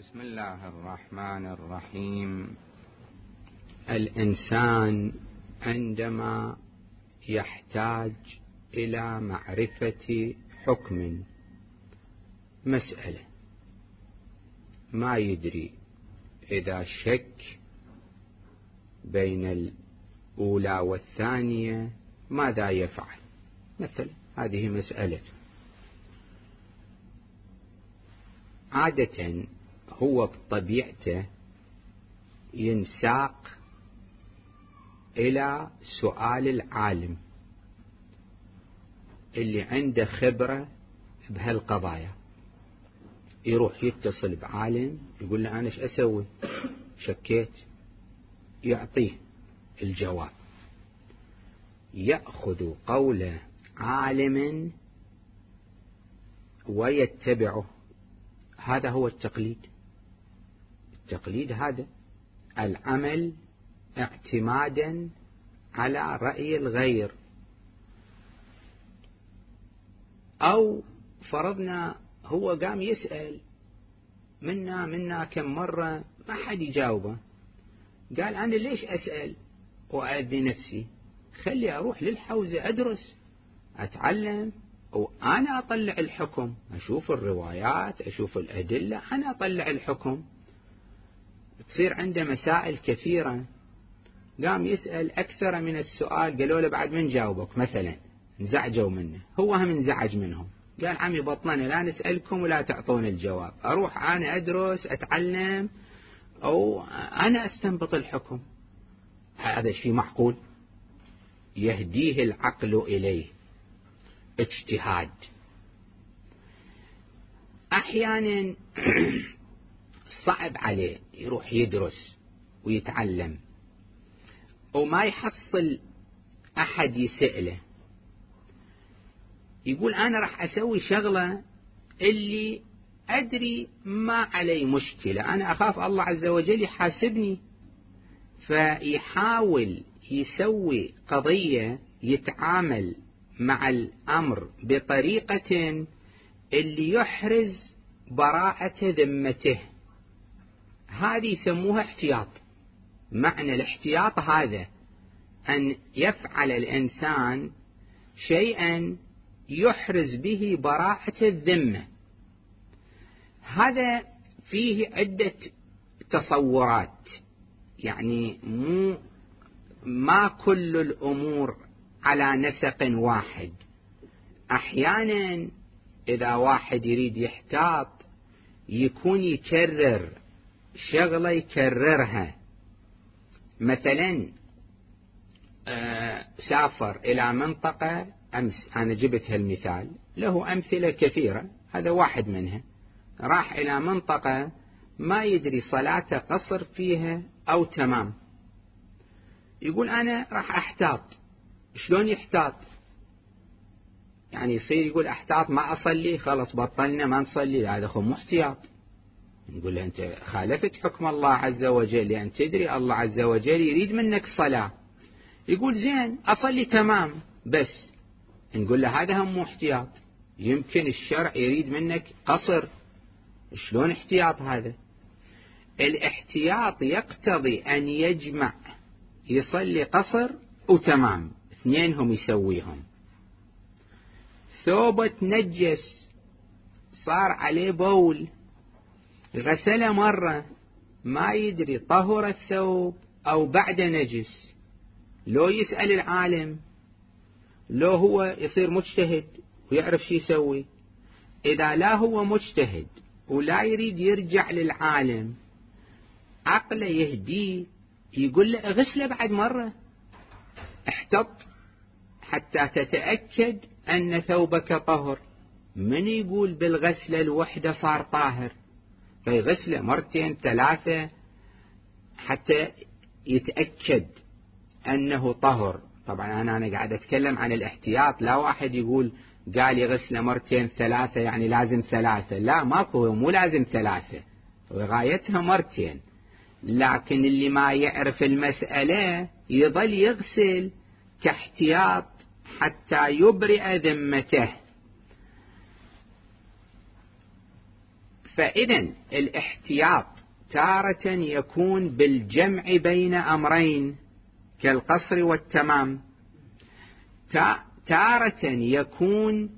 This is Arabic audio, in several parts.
بسم الله الرحمن الرحيم. الإنسان عندما يحتاج إلى معرفة حكم مسألة ما يدري إذا شك بين الأولى والثانية ماذا يفعل؟ مثلا هذه مسالته عادة هو بطبيعته ينساق إلى سؤال العالم اللي عنده خبرة بهالقضايا. يروح يتصل بعالم يقول له أنا إيش أسوي؟ شكيت. يعطيه الجواب. يأخذ قول عالم ويتبعه. هذا هو التقليد. التقليد هذا. العمل اعتمادا على رأي الغير. أو فرضنا هو قام يسأل منا منا كم مرة؟ ما حد يجاوبه. قال أنا ليش أسأل؟ وأذي نفسي خلي أروح للحوزة أدرس أتعلم وأنا أطلع الحكم. أشوف الروايات أشوف الأدلة أنا أطلع الحكم. تصير عنده مسائل كثيرة. قام يسأل أكثر من السؤال قالوا له بعد من جاوبك مثلا؟ انزعجوا منه. هو هم انزعج منهم. قال عمي بطننا لا نسألكم ولا تعطون الجواب. أروح أنا أدرس أتعلم أو أنا أستنبط الحكم. هذا شيء معقول؟ يهديه العقل إليه. اجتهاد. أحيانا صعب عليه يروح يدرس ويتعلم. وما يحصل أحد يسأله. يقول أنا راح أسوي شغلة اللي أدري ما علي مشكلة. أنا أخاف الله عز وجل يحاسبني. فيحاول يسوي قضية يتعامل مع الأمر بطريقة اللي يحرز براءة ذمته. هذه يسموها احتياط. معنى الاحتياط هذا أن يفعل الإنسان شيئا يحرز به براءة الذمة. هذا فيه عدة تصورات. يعني مو ما كل الأمور على نسق واحد. أحيانا إذا واحد يريد يحتاط يكون يكرر شغلة يكررها مثلا سافر إلى منطقة أمس أنا جبت هالمثال له أمثلة كثيرة هذا واحد منها. راح إلى منطقة ما يدري صلاته قصر فيها أو تمام. يقول أنا راح أحتاط. شلون يحتاط؟ يعني يصير يقول أحتاط ما أصلي خلاص بطلنا ما نصلي هذا هو محتياط نقول له أنت خالفت حكم الله عز وجل لأن تدري الله عز وجل يريد منك صلاة. يقول زين أصلي تمام بس. نقول له هذا هم احتياط. يمكن الشرع يريد منك قصر. شلون احتياط هذا؟ الاحتياط يقتضي أن يجمع يصلي قصر وتمام. اثنينهم يسويهم. ثوبة تنجس صار عليه بول. غسله مرة ما يدري طهر الثوب أو بعد نجس. لو يسأل العالم لو هو يصير مجتهد ويعرف شو يسوي. إذا لا هو مجتهد ولا يريد يرجع للعالم عقله يهديه يقول له اغسله بعد مرة. احتط حتى تتأكد أن ثوبك طهر. من يقول بالغسلة الوحدة صار طاهر؟ فيغسله مرتين ثلاثة حتى يتأكد أنه طهر. طبعا أنا أنا قاعد أتكلم عن الاحتياط. لا واحد يقول قال يغسله مرتين ثلاثة يعني لازم ثلاثة. لا ماكو مو لازم ثلاثة. وغايتها مرتين. لكن اللي ما يعرف المسألة يظل يغسل كاحتياط حتى يبرئ ذمته. فإذا الاحتياط تارة يكون بالجمع بين أمرين كالقصر والتمام. تارة يكون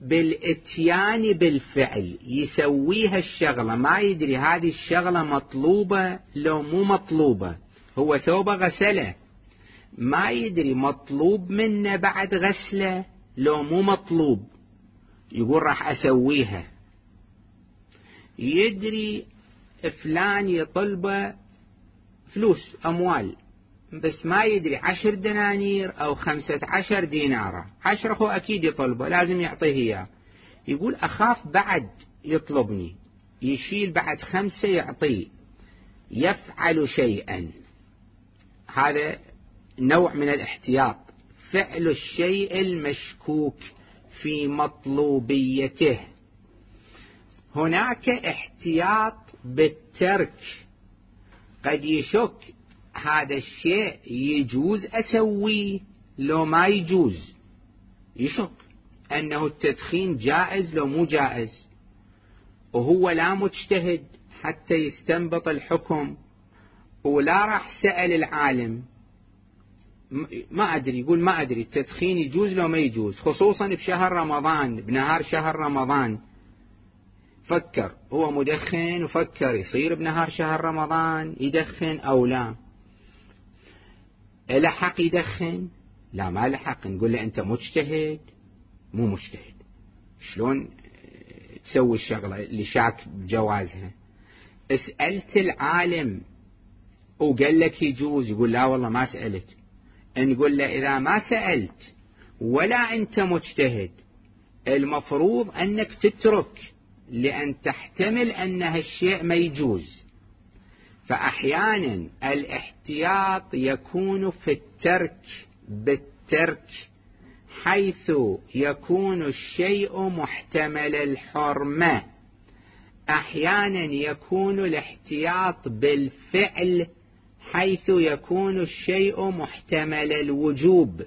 بالإتيان بالفعل يسويها الشغلة. ما يدري هذه الشغلة مطلوبة لو مو مطلوبة. هو ثوبه غسله. ما يدري مطلوب منه بعد غسله لو مو مطلوب. يقول راح أسويها. يدري فلان يطلبه فلوس أموال بس ما يدري عشر دنانير أو خمسة عشر دينارة. عشرة هو أكيد يطلبه لازم يعطيه إياه. يقول أخاف بعد يطلبني. يشيل بعد خمسة يعطيه. يفعل شيئا. هذا نوع من الاحتياط. فعل الشيء المشكوك في مطلوبيته. هناك احتياط بالترك. قد يشك هذا الشيء يجوز أسويه. لو ما يجوز يشك أنه التدخين جائز لو مو جائز. وهو لا مجتهد حتى يستنبط الحكم. ولا راح سأل العالم. ما أدري يقول ما أدري التدخين يجوز لو ما يجوز خصوصا بشهر رمضان بنهار شهر رمضان. فكر. هو مدخن وفكر. يصير بنهار شهر رمضان يدخن أو لا. لحق يدخن؟ لا ما لحق نقول له أنت مجتهد مو مجتهد. شلون تسوي الشغلة اللي شاك بجوازها؟ اسألت العالم وقال لك يجوز. يقول لا والله ما سألت. نقول له إذا ما سألت ولا أنت مجتهد المفروض أنك تترك. لأن تحتمل أن هالشيء ما يجوز. فأحيانا الاحتياط يكون في الترك بالترك حيث يكون الشيء محتمل الحرمة. أحيانا يكون الاحتياط بالفعل حيث يكون الشيء محتمل الوجوب.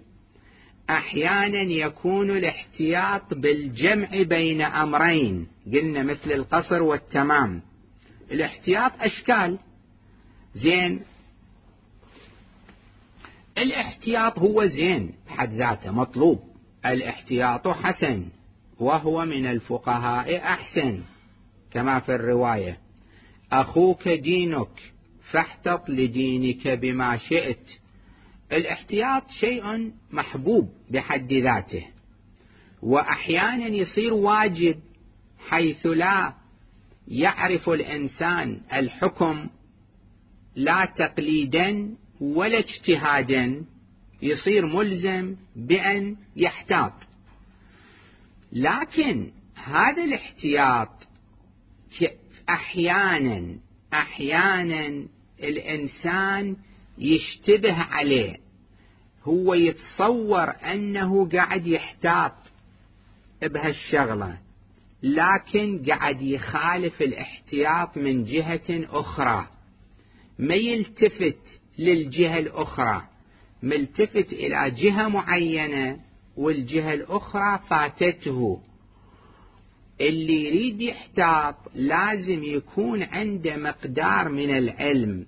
أحيانا يكون الاحتياط بالجمع بين أمرين. قلنا مثل القصر والتمام. الاحتياط أشكال. زين. الاحتياط هو زين بحد ذاته مطلوب. الاحتياط حسن وهو من الفقهاء أحسن كما في الرواية. أخوك دينك فاحتط لدينك بما شئت. الاحتياط شيء محبوب بحد ذاته. واحيانا يصير واجب حيث لا يعرف الإنسان الحكم لا تقليدا ولا اجتهادا يصير ملزم بأن يحتاط. لكن هذا الاحتياط أحيانا أحيانا الإنسان يشتبه عليه. هو يتصور أنه قاعد يحتاط بهالشغلة لكن قاعد يخالف الاحتياط من جهة أخرى. ما يلتفت للجهة الأخرى ملتفت إلى جهة معينة والجهة الأخرى فاتته. اللي يريد يحتاط لازم يكون عنده مقدار من العلم.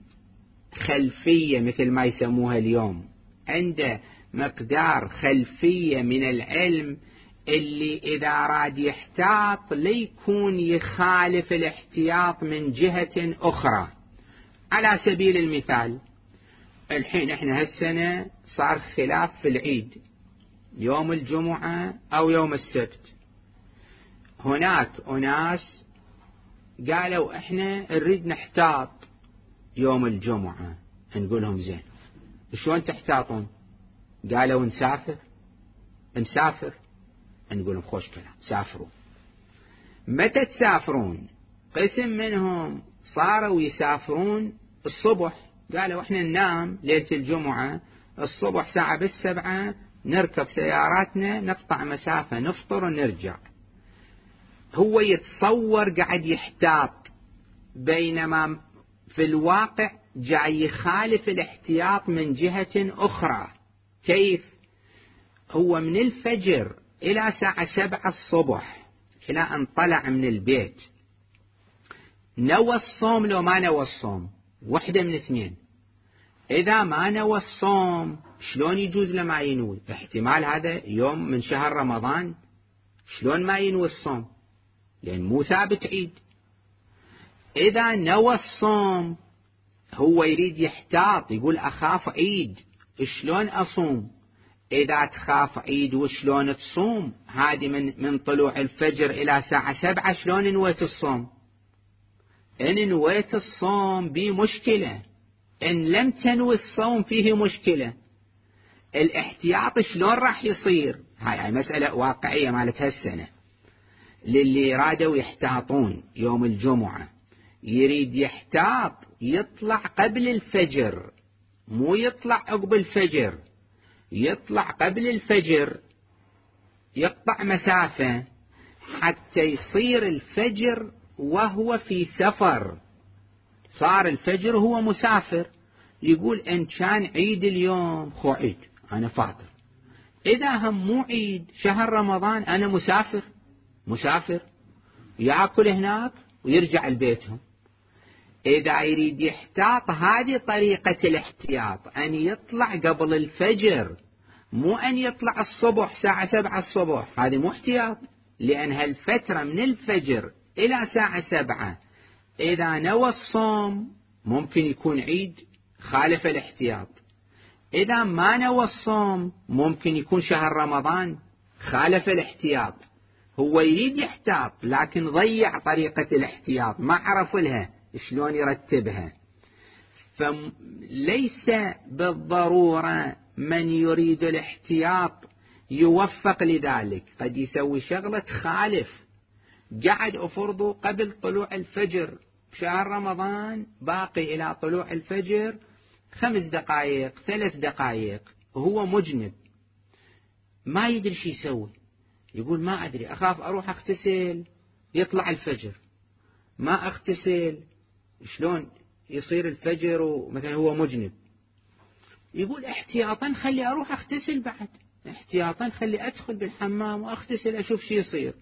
خلفية مثل ما يسموها اليوم. عنده مقدار خلفية من العلم اللي إذا راد يحتاط ليكون يخالف الاحتياط من جهة أخرى. على سبيل المثال الحين إحنا هالسنة صار خلاف في العيد يوم الجمعة أو يوم السبت. هناك أناس قالوا إحنا نريد نحتاط. يوم الجمعة. نقول لهم زين. شلون تحتاطون؟ قالوا نسافر. نسافر. نقول لهم خوش كلام. سافروا. متى تسافرون؟ قسم منهم صاروا يسافرون الصبح. قالوا إحنا ننام ليلة الجمعة. الصبح ساعة بالسبعة نركب سياراتنا نقطع مسافة نفطر ونرجع. هو يتصور قاعد يحتاط بينما في الواقع جاي يخالف الاحتياط من جهة أخرى. كيف؟ هو من الفجر إلى ساعة سبعة الصبح إلى أن طلع من البيت. نوى الصوم لو ما نوى الصوم؟ وحدة من اثنين. إذا ما نوى الصوم شلون يجوز له ما ينوي؟ احتمال هذا يوم من شهر رمضان شلون ما ينوي الصوم؟ لأن مو ثابت عيد. إذا نوى الصوم هو يريد يحتاط يقول أخاف عيد شلون أصوم؟ إذا تخاف عيد وشلون تصوم؟ هذه من, من طلوع الفجر إلى ساعة سبعة شلون نويت الصوم؟ إن نويت الصوم بمشكلة إن لم تنوي الصوم فيه مشكلة. الاحتياط شلون راح يصير؟ هاي مسألة واقعية مالت هالسنة. للي رادوا يحتاطون يوم الجمعة. يريد يحتاط يطلع قبل الفجر. مو يطلع عقب الفجر يطلع قبل الفجر. يقطع مسافة حتى يصير الفجر وهو في سفر. صار الفجر وهو مسافر. يقول إن كان عيد اليوم خو عيد أنا فاطر. إذا هم مو عيد شهر رمضان أنا مسافر مسافر. يأكل هناك ويرجع لبيتهم. إذا يريد يحتاط هذه طريقة الاحتياط أن يطلع قبل الفجر مو أن يطلع الصبح ساعة سبعة الصبح هذه مو احتياط لأن هالفترة من الفجر إلى ساعة سبعة إذا نوى الصوم ممكن يكون عيد خالف الاحتياط إذا ما نوى الصوم ممكن يكون شهر رمضان خالف الاحتياط هو يريد يحتاط لكن ضيع طريقة الاحتياط ما عرف لها. شلون يرتبها. فليس بالضرورة من يريد الاحتياط يوفق لذلك. قد يسوي شغلة تخالف قعد أفرضه قبل طلوع الفجر. شهر رمضان باقي إلى طلوع الفجر خمس دقائق ثلاث دقائق. وهو مجنب. ما يدري شو يسوي. يقول ما أدري أخاف أروح أغتسل. يطلع الفجر. ما أغتسل. شلون يصير الفجر ومثلا هو مجنب؟ يقول احتياطا خلي أروح أغتسل بعد. احتياطا خلي أدخل بالحمام وأغتسل أشوف شو يصير.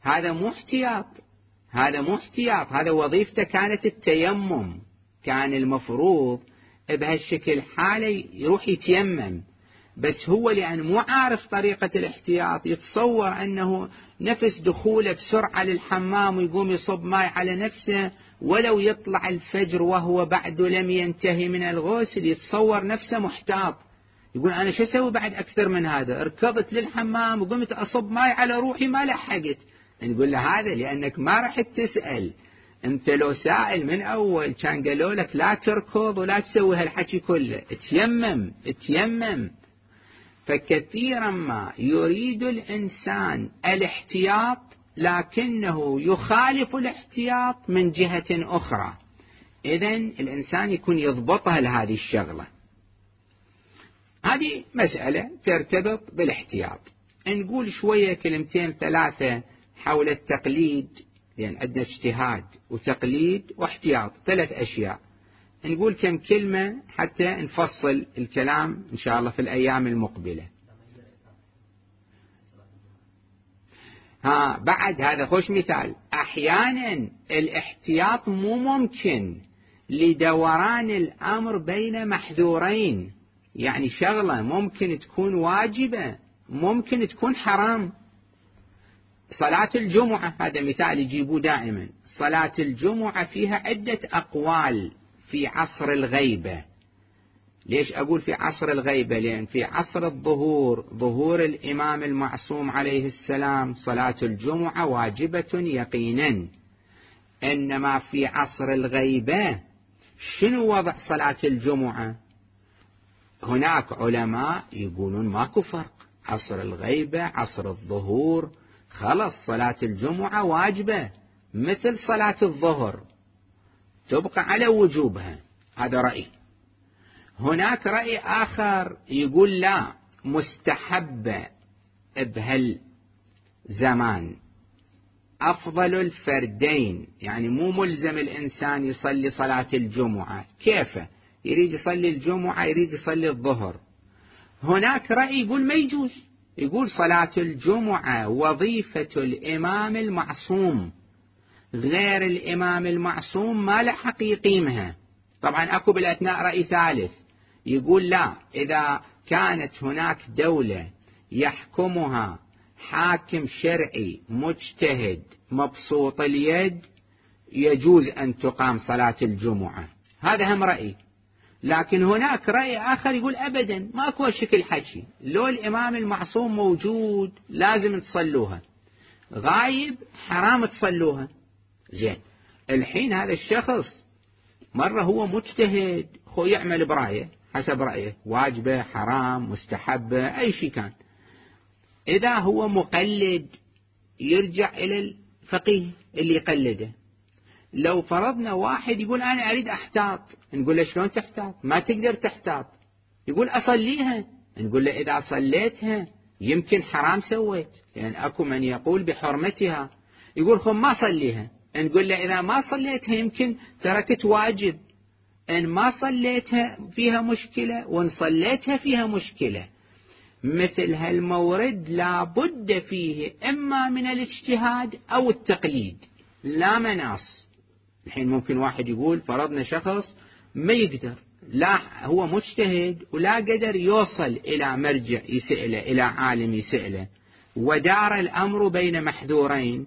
هذا مو احتياط. هذا مو احتياط. هذا وظيفته كانت التيمم. كان المفروض بهالشكل حالة يروح يتيمم. بس هو لأن مو عارف طريقة الاحتياط يتصور أنه نفس دخوله بسرعة للحمام ويقوم يصب ماء على نفسه ولو يطلع الفجر وهو بعد لم ينتهي من الغسل يتصور نفسه محتاط. يقول أنا شو أسوي بعد أكثر من هذا؟ ركضت للحمام وقمت أصب ماء على روحي ما لحقت. نقول له هذا لأنك ما رحت تسأل. أنت لو سائل من أول كان قالوا لك لا تركض ولا تسوي هالحكي كله. تيمم تيمم. فكثيرا ما يريد الإنسان الاحتياط لكنه يخالف الاحتياط من جهة أخرى. اذا الإنسان يكون يضبطها لهذه الشغلة. هذه مسألة ترتبط بالاحتياط. نقول شوية كلمتين ثلاثة حول التقليد لأن عندنا اجتهاد وتقليد واحتياط ثلاث أشياء. نقول كم كلمة حتى نفصل الكلام إن شاء الله في الأيام المقبلة. ها بعد هذا خوش مثال. أحيانا الاحتياط مو ممكن لدوران الأمر بين محذورين. يعني شغلة ممكن تكون واجبة ممكن تكون حرام. صلاة الجمعة هذا مثال يجيبوه دائما. صلاة الجمعة فيها عدة أقوال. في عصر الغيبة. ليش أقول في عصر الغيبة؟ لأن في عصر الظهور ظهور الإمام المعصوم عليه السلام صلاة الجمعة واجبة يقينا. إنما في عصر الغيبة شنو وضع صلاة الجمعة؟ هناك علماء يقولون ماكو فرق. عصر الغيبة عصر الظهور خلص صلاة الجمعة واجبة مثل صلاة الظهر. تبقى على وجوبها. هذا رأي. هناك رأي آخر يقول لا مستحبة بهالزمان أفضل الفردين. يعني مو ملزم الإنسان يصلي صلاة الجمعة. كيف؟ يريد يصلي الجمعة يريد يصلي الظهر. هناك رأي يقول ما يجوز. يقول صلاة الجمعة وظيفة الإمام المعصوم. غير الإمام المعصوم ما له حق يقيمها طبعا أكو بالأثناء رأي ثالث. يقول لا إذا كانت هناك دولة يحكمها حاكم شرعي مجتهد مبسوط اليد يجوز أن تقام صلاة الجمعة. هذا هم رأي لكن هناك رأي آخر يقول أبدا ماكو شكل حكي. لو الإمام المعصوم موجود لازم تصلوها. غايب حرام تصلوها. زين. الحين هذا الشخص مرة هو مجتهد هو يعمل برأيه حسب رأيه واجبة حرام مستحبة أي شيء كان. إذا هو مقلد يرجع إلى الفقيه اللي يقلده. لو فرضنا واحد يقول أنا أريد أحتاط نقول له شلون تحتاط؟ ما تقدر تحتاط. يقول أصليها. نقول له إذا صليتها يمكن حرام سويت لأن يعني أكو من يقول بحرمتها. يقول خم ما صليها. نقول له إذا ما صليتها يمكن تركت واجب. إن ما صليتها فيها مشكلة وإن صليتها فيها مشكلة. مثل هالمورد لا بد فيه إما من الاجتهاد أو التقليد. لا مناص. الحين ممكن واحد يقول فرضنا شخص ما يقدر. لا هو مجتهد ولا قدر يوصل إلى مرجع يسأله إلى عالم يسأله. ودار الأمر بين محذورين.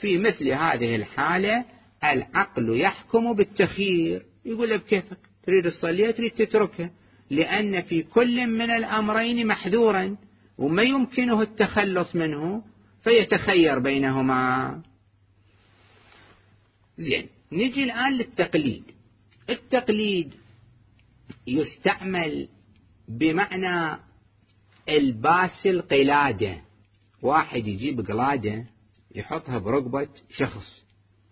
في مثل هذه الحالة العقل يحكم بالتخيير. يقول بكيفك تريد تصلي؟ تريد تتركها لأن في كل من الأمرين محذورا وما يمكنه التخلص منه فيتخير بينهما. زين نجي الآن للتقليد. التقليد يستعمل بمعنى الباس القلادة. واحد يجيب قلادة يحطها برقبة شخص.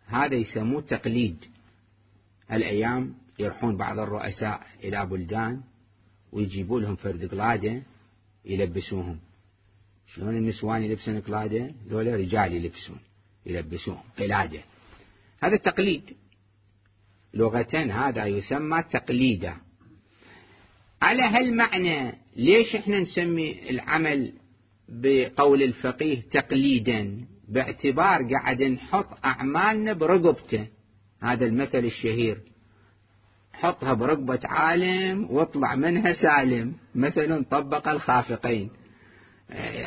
هذا يسموه تقليد. الأيام يروحون بعض الرؤساء إلى بلدان ويجيبوا لهم فرد قلادة يلبسوهم. شلون النسوان يلبسون قلادة؟ ذولا رجال يلبسون يلبسوهم قلادة. هذا التقليد لغة هذا يسمى تقليدا على هالمعنى ليش إحنا نسمي العمل بقول الفقيه تقليدا؟ باعتبار قاعد نحط أعمالنا برقبته. هذا المثل الشهير. حطها برقبة عالم واطلع منها سالم. مثلا طبق الخافقين.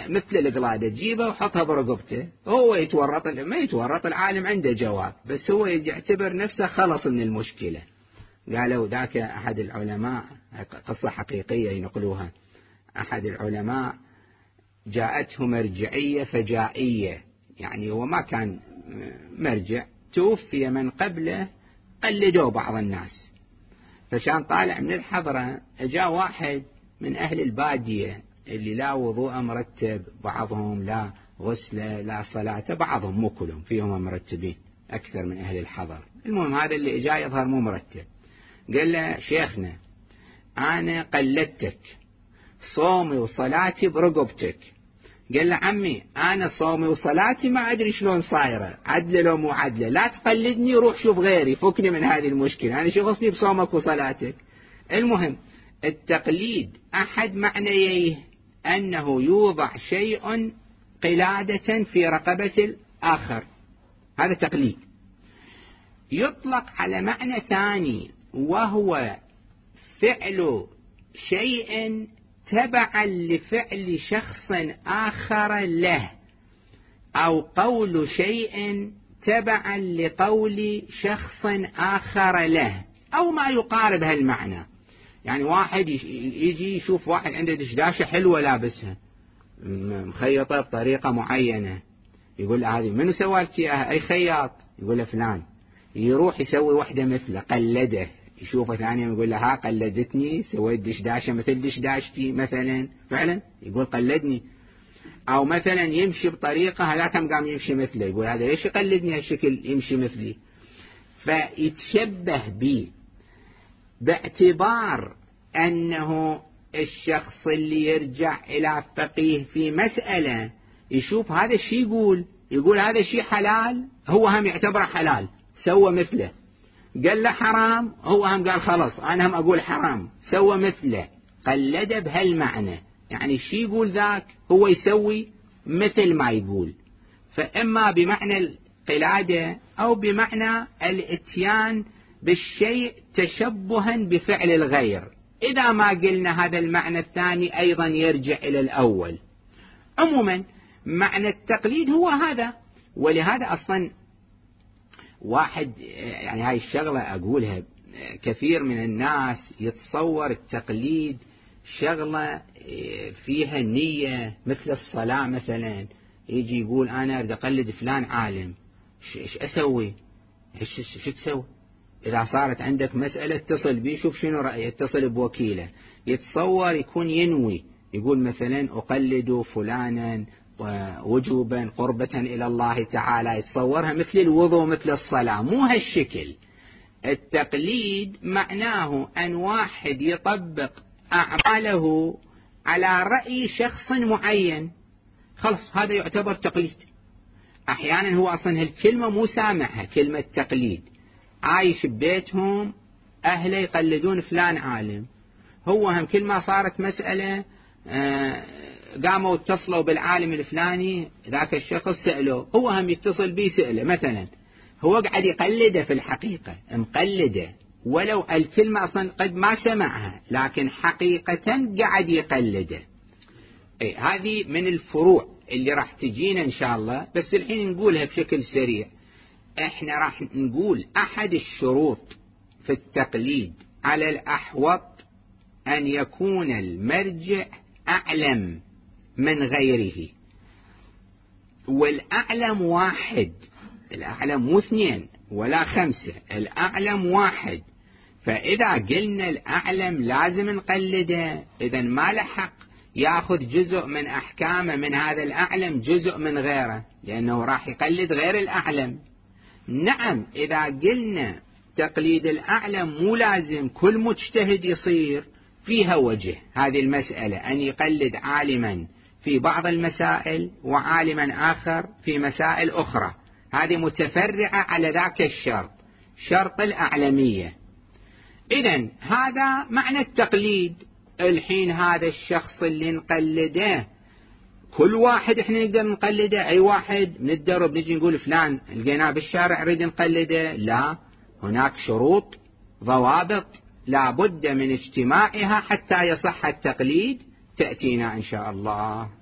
مثل القلادة تجيبه وحطها برقبته. هو يتورط ما يتورط العالم عنده جواب. بس هو يعتبر نفسه خلص من المشكلة. قالوا ذاك أحد العلماء قصة حقيقية ينقلوها. أحد العلماء جاءته مرجعية فجائية. يعني هو ما كان مرجع توفي من قبله قلدوه بعض الناس. فكان طالع من الحضرة جاء واحد من أهل البادية اللي لا وضوء مرتب بعضهم لا غسلة لا صلاة بعضهم مو كلهم فيهم مرتبين أكثر من أهل الحضر. المهم هذا اللي جاء يظهر مو مرتب. قال له شيخنا أنا قلدتك صومي وصلاتي برقبتك. قال له عمي أنا صومي وصلاتي ما أدري شلون صايرة. عدلة لو مو عدلة لا تقلدني روح شوف غيري. فكني من هذه المشكلة. أنا شغلتني بصومك وصلاتك؟ المهم التقليد أحد معنييه أنه يوضع شيء قلادة في رقبة الآخر. هذا تقليد. يطلق على معنى ثاني وهو فعل شيء تبعا لفعل شخص آخر له أو قول شيء تبعا لقول شخص آخر له أو ما يقارب هالمعنى. يعني واحد يجي يشوف واحد عنده دشداشة حلوة لابسها مخيطة بطريقة معينة يقول هذه منو سوى لك اياها أي خياط؟ يقول فلان. يروح يسوي وحدة مثله قلده. يشوفه ثاني يقول له ها قلدتني سويت دشداشة مثل دشداشتي مثلا. فعلا؟ يقول قلدني. أو مثلا يمشي بطريقة هذاك قام يمشي مثله يقول هذا ليش يقلدني هالشكل يمشي مثلي؟ فيتشبه بي باعتبار أنه الشخص اللي يرجع إلى فقيه في مسألة يشوف هذا الشيء يقول يقول هذا الشيء حلال هو هم يعتبره حلال سوى مثله. قال له حرام؟ هو هم قال خلاص أنا هم أقول حرام. سوى مثله. قلده بهالمعنى يعني شي يقول ذاك؟ هو يسوي مثل ما يقول. فإما بمعنى قلادة أو بمعنى الاتيان بالشيء تشبها بفعل الغير. إذا ما قلنا هذا المعنى الثاني أيضا يرجع إلى الأول. عموما معنى التقليد هو هذا. ولهذا أصلا واحد يعني هاي الشغلة أقولها كثير من الناس يتصور التقليد شغلة فيها نية مثل الصلاة مثلا يجي يقول أنا أريد أقلد فلان عالم إيش أسوي؟ إيش تسوي؟ إذا صارت عندك مسألة اتصل بي شوف شنو رأيه اتصل بوكيله. يتصور يكون ينوي يقول مثلا أقلد فلانا وجوبا قربة إلى الله تعالى يتصورها مثل الوضوء مثل الصلاة. مو هالشكل. التقليد معناه أن واحد يطبق أعماله على رأي شخص معين. خلص هذا يعتبر تقليد. أحيانا هو أصلا هالكلمة مو سامعها كلمة تقليد. عايش ببيتهم أهله يقلدون فلان عالم. هو هم كل ما صارت مسألة قاموا اتصلوا بالعالم الفلاني ذاك الشخص سألوه هو هم يتصل به سأله مثلا هو قاعد يقلده في الحقيقة مقلده ولو الكلمة أصلا قد ما سمعها لكن حقيقة قاعد يقلده. أي هذه من الفروع اللي راح تجينا إن شاء الله بس الحين نقولها بشكل سريع. إحنا راح نقول أحد الشروط في التقليد على الأحوط أن يكون المرجع أعلم من غيره. والأعلم واحد الأعلم مو اثنين ولا خمسة الأعلم واحد. فإذا قلنا الأعلم لازم نقلده إذا ما لحق يأخذ جزء من أحكامه من هذا الأعلم جزء من غيره لأنه راح يقلد غير الأعلم. نعم إذا قلنا تقليد الأعلم مو لازم كل مجتهد يصير فيها وجه هذه المسألة أن يقلد عالما في بعض المسائل وعالما آخر في مسائل أخرى. هذه متفرعة على ذاك الشرط شرط الأعلمية. إذا هذا معنى التقليد. الحين هذا الشخص اللي نقلده كل واحد إحنا نقدر نقلده أي واحد من الدرب نجي نقول فلان لقيناه بالشارع نريد نقلده؟ لا. هناك شروط ضوابط. لا بد من اجتماعها حتى يصح التقليد. تأتينا إن شاء الله.